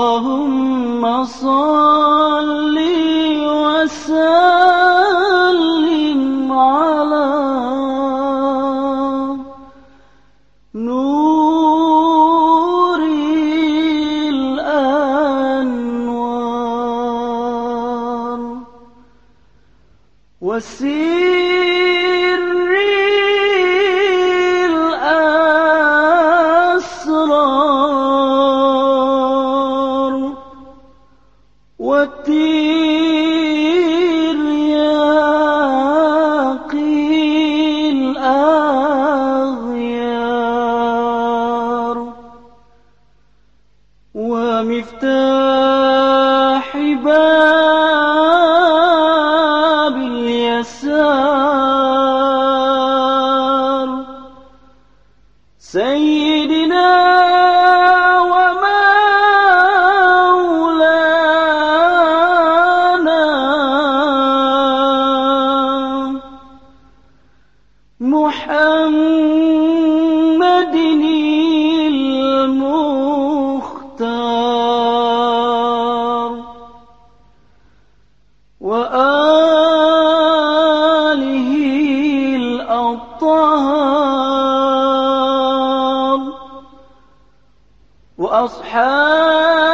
اللهم صل وسلم على نور الأنوار وسر والترياقي الأغيار. ومفتاح باب اليسار. سيدنا محمد المختار. وآله الأطهار. وأصحابه